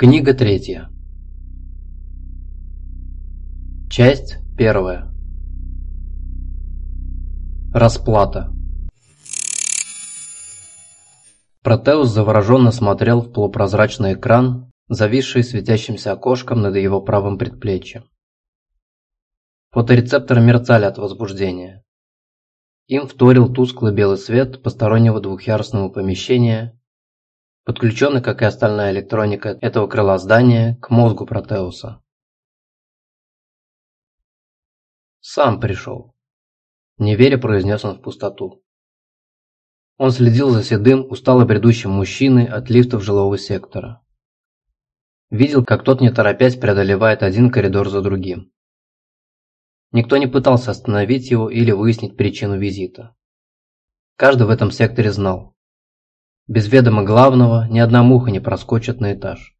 Книга третья. Часть первая. Расплата. Протеус завороженно смотрел в полупрозрачный экран, зависший светящимся окошком над его правым предплечьем. Фоторецепторы мерцали от возбуждения. Им вторил тусклый белый свет постороннего двухъярусного помещения подключенный, как и остальная электроника этого крыла здания, к мозгу Протеуса. «Сам пришел», – неверя произнес он в пустоту. Он следил за седым, устало бредущим мужчиной от лифтов жилого сектора. Видел, как тот не торопясь преодолевает один коридор за другим. Никто не пытался остановить его или выяснить причину визита. Каждый в этом секторе знал, без ведома главного ни одна муха не проскочит на этаж.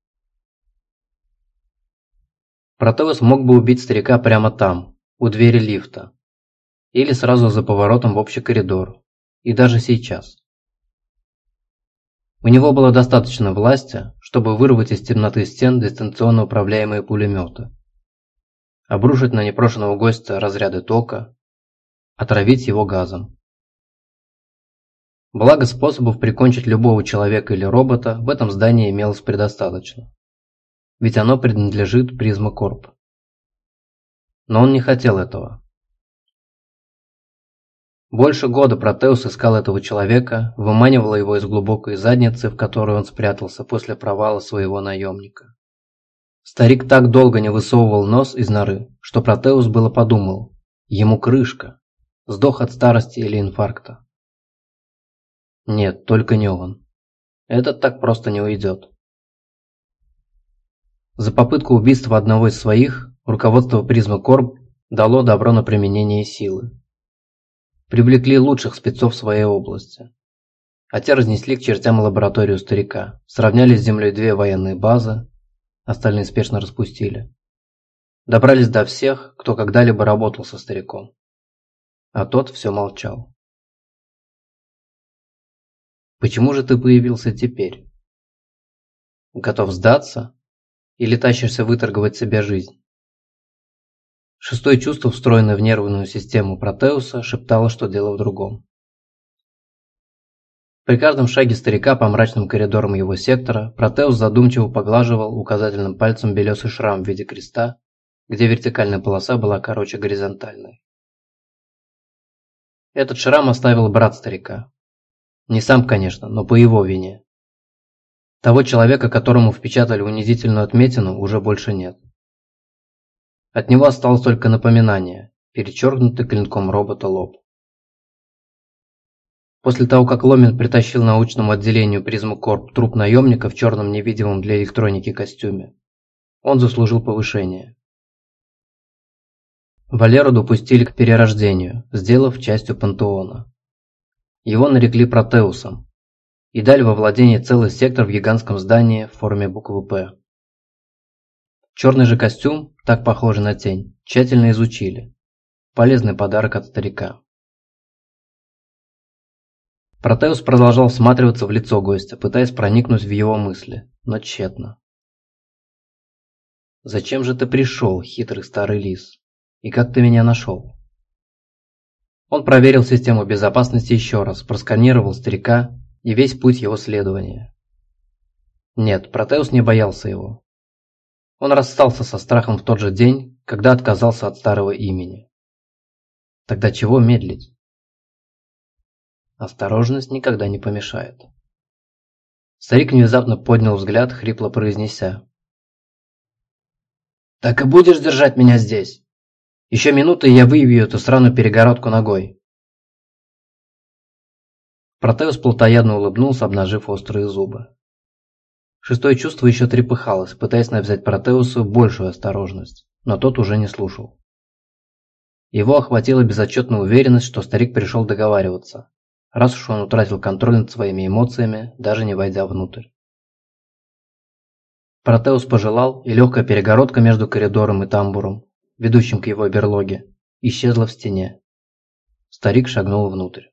Протеус мог бы убить старика прямо там, у двери лифта. Или сразу за поворотом в общий коридор. И даже сейчас. У него было достаточно власти, чтобы вырвать из темноты стен дистанционно управляемые пулеметы. Обрушить на непрошенного гостя разряды тока, отравить его газом. Благо способов прикончить любого человека или робота в этом здании имелось предостаточно. Ведь оно принадлежит Призмакорп. Но он не хотел этого. Больше года Протеус искал этого человека, выманивал его из глубокой задницы, в которую он спрятался после провала своего наемника. Старик так долго не высовывал нос из норы, что Протеус было подумал, ему крышка, сдох от старости или инфаркта. Нет, только не он. Этот так просто не уйдет. За попытку убийства одного из своих руководство Призма Корп дало добро на применение силы. Привлекли лучших спецов своей области. А те разнесли к чертям лабораторию старика, сравняли с землей две военные базы, остальные спешно распустили. Добрались до всех, кто когда-либо работал со стариком. А тот все молчал. Почему же ты появился теперь? Готов сдаться? Или тащишься выторговать себе жизнь? Шестое чувство, встроенное в нервную систему Протеуса, шептало, что дело в другом. При каждом шаге старика по мрачным коридорам его сектора Протеус задумчиво поглаживал указательным пальцем белесый шрам в виде креста, где вертикальная полоса была короче горизонтальной. Этот шрам оставил брат старика, не сам, конечно, но по его вине. Того человека, которому впечатали унизительную отметину, уже больше нет. От него осталось только напоминание, перечеркнутый клинком робота лоб. После того, как Ломин притащил научному отделению призму Корп труп наемника в черном невидимом для электроники костюме, он заслужил повышение. Валеру допустили к перерождению, сделав частью пантеона. Его нарекли Протеусом и дали во владение целый сектор в гигантском здании в форме буквы «П». Черный же костюм, так похожий на тень, тщательно изучили. Полезный подарок от старика. Протеус продолжал всматриваться в лицо гостя, пытаясь проникнуть в его мысли, но тщетно. «Зачем же ты пришел, хитрый старый лис? И как ты меня нашел?» Он проверил систему безопасности еще раз, просканировал старика и весь путь его следования. Нет, Протеус не боялся его. Он расстался со страхом в тот же день, когда отказался от старого имени. Тогда чего медлить? Осторожность никогда не помешает. Старик внезапно поднял взгляд, хрипло произнеся. «Так и будешь держать меня здесь?» Еще минуты, и я выбью эту сраную перегородку ногой. Протеус плотоядно улыбнулся, обнажив острые зубы. Шестое чувство еще трепыхалось, пытаясь навязать Протеусу большую осторожность, но тот уже не слушал. Его охватила безотчетная уверенность, что старик пришел договариваться, раз уж он утратил контроль над своими эмоциями, даже не войдя внутрь. Протеус пожелал, и легкая перегородка между коридором и тамбуром ведущим к его берлоге, исчезла в стене. Старик шагнул внутрь.